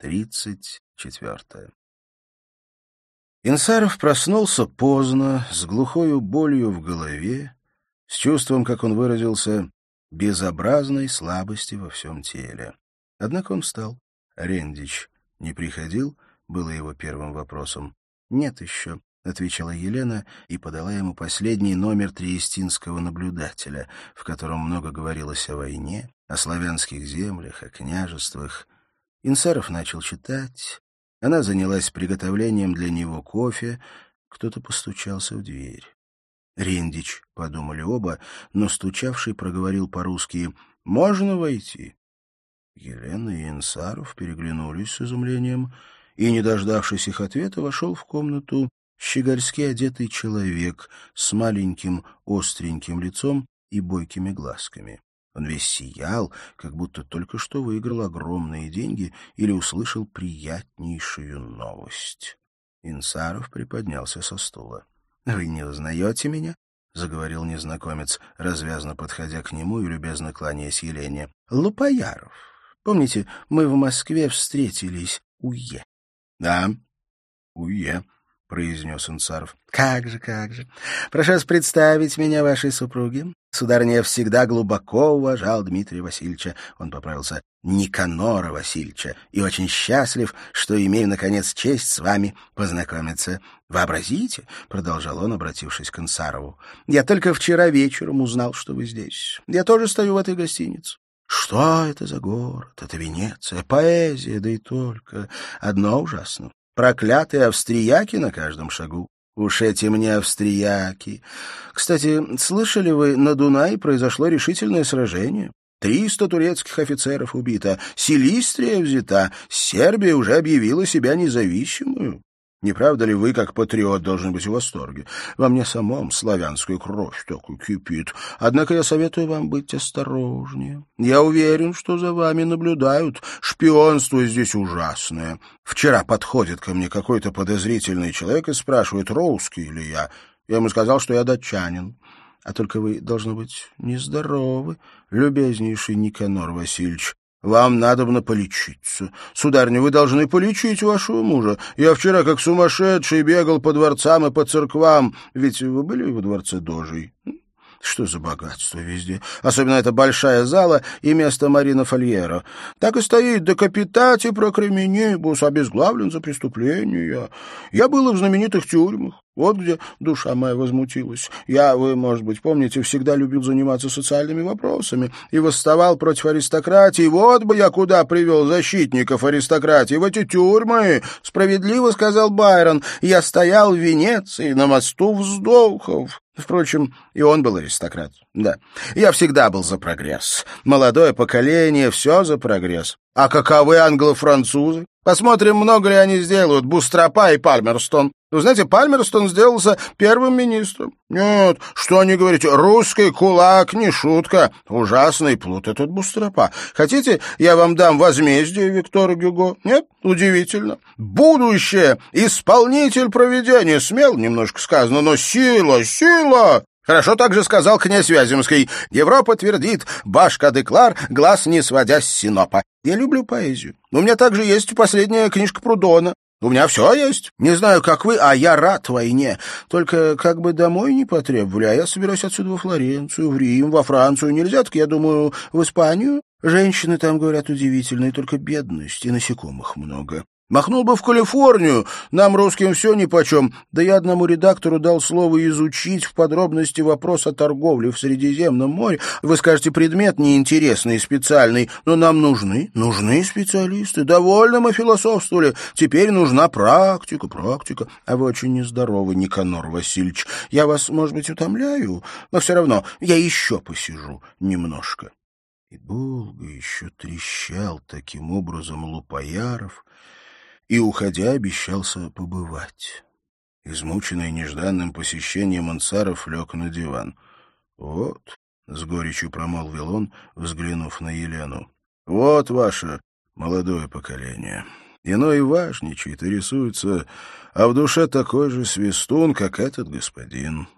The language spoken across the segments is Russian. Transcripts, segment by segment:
Тридцать четвертое. Инсаров проснулся поздно, с глухою болью в голове, с чувством, как он выразился, безобразной слабости во всем теле. Однако он встал. Рендич не приходил, было его первым вопросом. «Нет еще», — отвечала Елена и подала ему последний номер триестинского наблюдателя, в котором много говорилось о войне, о славянских землях, о княжествах. Инсаров начал читать. Она занялась приготовлением для него кофе. Кто-то постучался в дверь. «Рендич», — подумали оба, но стучавший проговорил по-русски «Можно войти?» Елена и Инсаров переглянулись с изумлением, и, не дождавшись их ответа, вошел в комнату щегольски одетый человек с маленьким остреньким лицом и бойкими глазками. Он весь сиял, как будто только что выиграл огромные деньги или услышал приятнейшую новость. Инсаров приподнялся со стула. — Вы не узнаете меня? — заговорил незнакомец, развязно подходя к нему и любезно кланяясь Елене. — Лупаяров. Помните, мы в Москве встретились у Е. — Да, у Е, — произнес Инсаров. — Как же, как же. Прошу вас представить меня вашей супруге. Сударыня всегда глубоко уважал Дмитрия Васильевича, он поправился, Никанора Васильевича, и очень счастлив, что имею, наконец, честь с вами познакомиться. Вообразите, — продолжал он, обратившись к Инсарову, — я только вчера вечером узнал, что вы здесь. Я тоже стою в этой гостинице. Что это за город? Это Венеция, поэзия, да и только. Одно ужасно. Проклятые австрияки на каждом шагу. Уж эти мне австрияки. Кстати, слышали вы, на Дунае произошло решительное сражение? Триста турецких офицеров убито, Силистрия взята, Сербия уже объявила себя независимую. Не правда ли вы, как патриот, должны быть в восторге? Во мне самом славянская кровь такой кипит. Однако я советую вам быть осторожнее. Я уверен, что за вами наблюдают. Шпионство здесь ужасное. Вчера подходит ко мне какой-то подозрительный человек и спрашивает, русский ли я. Я ему сказал, что я датчанин. А только вы, должно быть, нездоровы, любезнейший Никанор Васильевич. Вам надобно полечиться. Сударыня, вы должны полечить вашего мужа. Я вчера, как сумасшедший, бегал по дворцам и по церквам. Ведь вы были во дворце Дожей? Что за богатство везде? Особенно эта большая зала и место Марина Фольеро. Так и стоит «Декапитати прокременибус», обезглавлен за преступление. Я был в знаменитых тюрьмах. Вот где душа моя возмутилась. Я, вы, может быть, помните, всегда любил заниматься социальными вопросами и восставал против аристократии. Вот бы я куда привел защитников аристократии, в эти тюрьмы. Справедливо сказал Байрон. Я стоял в Венеции на мосту вздохов. Впрочем, и он был аристократ. Да, я всегда был за прогресс. Молодое поколение — все за прогресс. А каковы англо-французы? Посмотрим, много ли они сделают, Бустропа и Пальмерстон. Вы знаете, Пальмерстон сделался первым министром. Нет, что они говорите, русский кулак не шутка. Ужасный плут этот Бустропа. Хотите, я вам дам возмездие Виктора Гюго? Нет? Удивительно. Будущее. Исполнитель проведения. Смел немножко сказано, но сила, сила. Хорошо также сказал князь Вяземский. Европа твердит, башка деклар, глаз не сводя с синопа. Я люблю поэзию. У меня также есть последняя книжка Прудона. У меня все есть. Не знаю, как вы, а я рад войне. Только как бы домой не потребовали, а я собираюсь отсюда во Флоренцию, в Рим, во Францию. Нельзя, так я думаю, в Испанию. Женщины там, говорят, удивительные, только бедность и насекомых много. Махнул бы в Калифорнию, нам, русским, все нипочем. Да я одному редактору дал слово изучить в подробности вопрос о торговле в Средиземном море. Вы скажете, предмет неинтересный специальный, но нам нужны, нужны специалисты. Довольно мы философствовали, теперь нужна практика, практика. А вы очень нездоровы, Никанор Васильевич. Я вас, может быть, утомляю, но все равно я еще посижу немножко. И долго еще трещал таким образом Лупаяров, и, уходя, обещался побывать. Измученный нежданным посещением Ансаров лег на диван. «Вот», — с горечью промолвил он, взглянув на Елену, — «вот ваше молодое поколение. Ино и важничает, и рисуется, а в душе такой же свистун, как этот господин».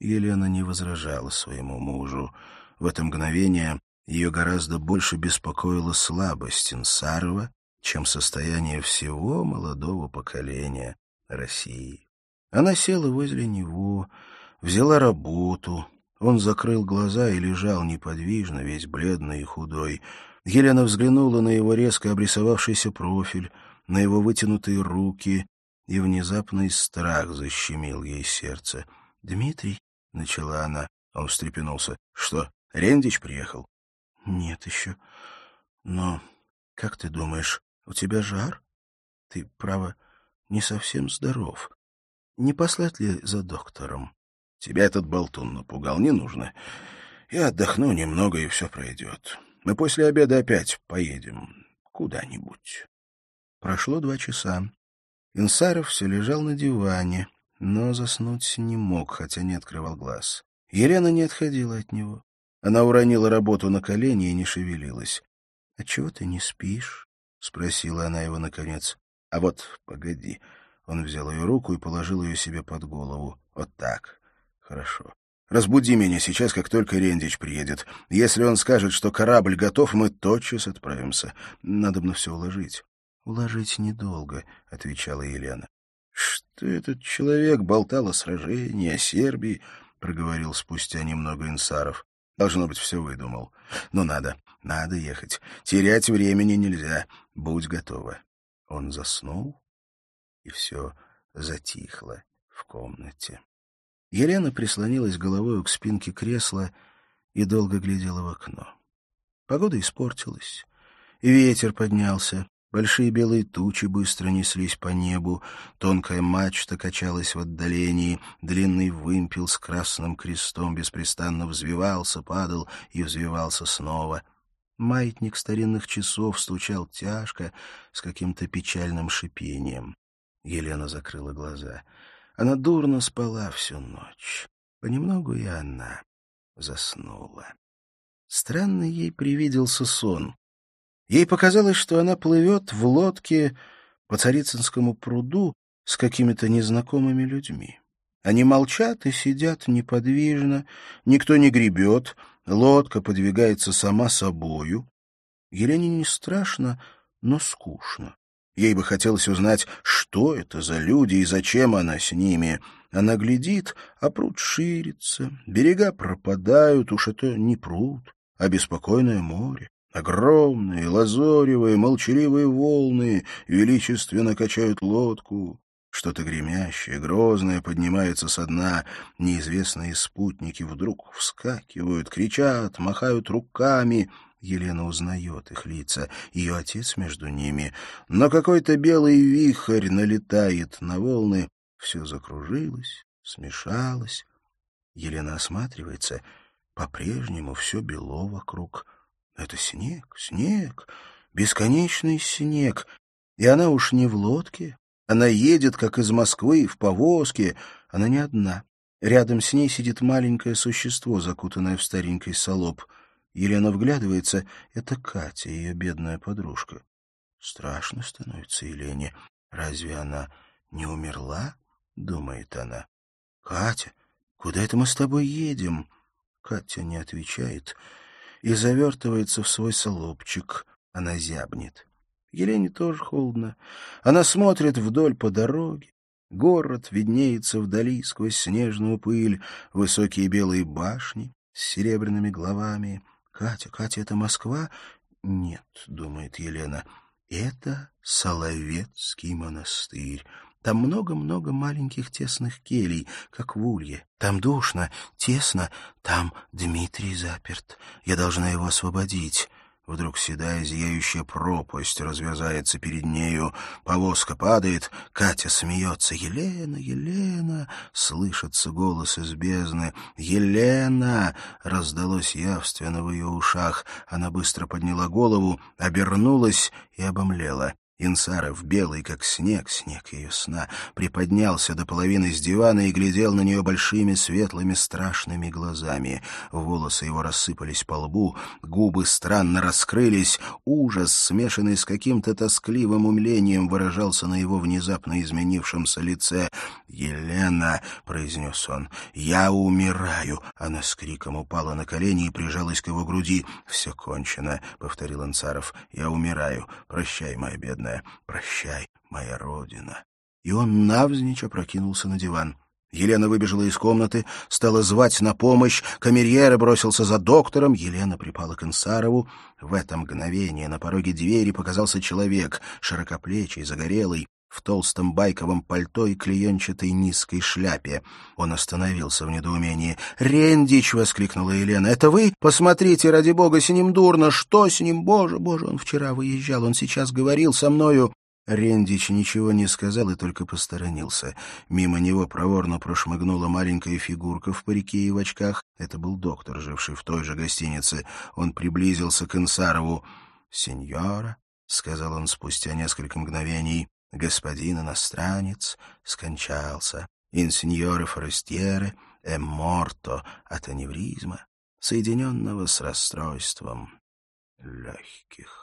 Елена не возражала своему мужу. В это мгновение ее гораздо больше беспокоила слабость Инсарова чем состояние всего молодого поколения России. Она села возле него, взяла работу. Он закрыл глаза и лежал неподвижно, весь бледный и худой. Елена взглянула на его резко обрисовавшийся профиль, на его вытянутые руки, и внезапный страх защемил ей сердце. — Дмитрий, — начала она, он встрепенулся. — Что, Рендич приехал? — Нет еще. Но, как ты думаешь, у тебя жар? Ты, право, не совсем здоров. Не послать ли за доктором? Тебя этот болтун напугал, не нужно. Я отдохну немного, и все пройдет. Мы после обеда опять поедем куда-нибудь. Прошло два часа. Инсаров все лежал на диване, но заснуть не мог, хотя не открывал глаз. Елена не отходила от него. Она уронила работу на колени и не шевелилась. — А чего ты не спишь? — спросила она его наконец. — А вот, погоди. Он взял ее руку и положил ее себе под голову. Вот так. Хорошо. Разбуди меня сейчас, как только Рендич приедет. Если он скажет, что корабль готов, мы тотчас отправимся. Надо бы все уложить. — Уложить недолго, — отвечала Елена. — Что этот человек болтал о сражении, о Сербии, — проговорил спустя немного Инсаров. Должно быть, все выдумал. Но надо, надо ехать. Терять времени нельзя. Будь готова. Он заснул, и все затихло в комнате. Елена прислонилась головой к спинке кресла и долго глядела в окно. Погода испортилась, и ветер поднялся. Большие белые тучи быстро неслись по небу, тонкая мачта качалась в отдалении, длинный вымпел с красным крестом беспрестанно взвивался, падал и взвивался снова. Маятник старинных часов стучал тяжко, с каким-то печальным шипением. Елена закрыла глаза. Она дурно спала всю ночь. Понемногу и она заснула. Странно ей привиделся сон. Ей показалось, что она плывет в лодке по Царицынскому пруду с какими-то незнакомыми людьми. Они молчат и сидят неподвижно, никто не гребет, лодка подвигается сама собою. Елене не страшно, но скучно. Ей бы хотелось узнать, что это за люди и зачем она с ними. Она глядит, а пруд ширится, берега пропадают, уж это не пруд, а беспокойное море. Огромные, лазоревые, молчаливые волны величественно качают лодку. Что-то гремящее, грозное поднимается со дна. Неизвестные спутники вдруг вскакивают, кричат, махают руками — Елена узнает их лица, ее отец между ними. Но какой-то белый вихрь налетает на волны. Все закружилось, смешалось. Елена осматривается. По-прежнему все бело вокруг. Это снег, снег, бесконечный снег. И она уж не в лодке. Она едет, как из Москвы, в повозке. Она не одна. Рядом с ней сидит маленькое существо, закутанное в старенький солоб — Елена вглядывается. Это Катя, ее бедная подружка. Страшно становится Елене. Разве она не умерла? Думает она. Катя, куда это мы с тобой едем? Катя не отвечает и завертывается в свой солобчик. Она зябнет. Елене тоже холодно. Она смотрит вдоль по дороге. Город виднеется вдали сквозь снежную пыль, высокие белые башни с серебряными головами, Катя, Катя, это Москва? Нет, думает Елена, это Соловецкий монастырь. Там много-много маленьких тесных келей, как в улье. Там душно, тесно, там Дмитрий заперт. Я должна его освободить. Вдруг седая зияющая пропасть развязается перед нею. Повозка падает, Катя смеется. «Елена, Елена!» — слышится голос из бездны. «Елена!» — раздалось явственно в ее ушах. Она быстро подняла голову, обернулась и обомлела. Инсаров, белый как снег, снег ее сна, приподнялся до половины с дивана и глядел на нее большими светлыми страшными глазами. Волосы его рассыпались по лбу, губы странно раскрылись, ужас, смешанный с каким-то тоскливым умлением, выражался на его внезапно изменившемся лице. «Елена!» — произнес он. «Я умираю!» Она с криком упала на колени и прижалась к его груди. «Все кончено!» — повторил Инсаров. «Я умираю! Прощай, моя бедная!» Родная, прощай, моя родина. И он навзничь опрокинулся на диван. Елена выбежала из комнаты, стала звать на помощь. Камерьера бросился за доктором. Елена припала к Инсарову. В это мгновение на пороге двери показался человек, широкоплечий, загорелый, в толстом байковом пальто и клеенчатой низкой шляпе. Он остановился в недоумении. «Рендич!» — воскликнула Елена. «Это вы? Посмотрите, ради бога, с ним дурно! Что с ним? Боже, боже, он вчера выезжал, он сейчас говорил со мною!» Рендич ничего не сказал и только посторонился. Мимо него проворно прошмыгнула маленькая фигурка в парике и в очках. Это был доктор, живший в той же гостинице. Он приблизился к Инсарову. «Сеньора», — сказал он спустя несколько мгновений, господин иностранец скончался. Инсеньоре Форестьере è morto от аневризма, соединенного с расстройством легких.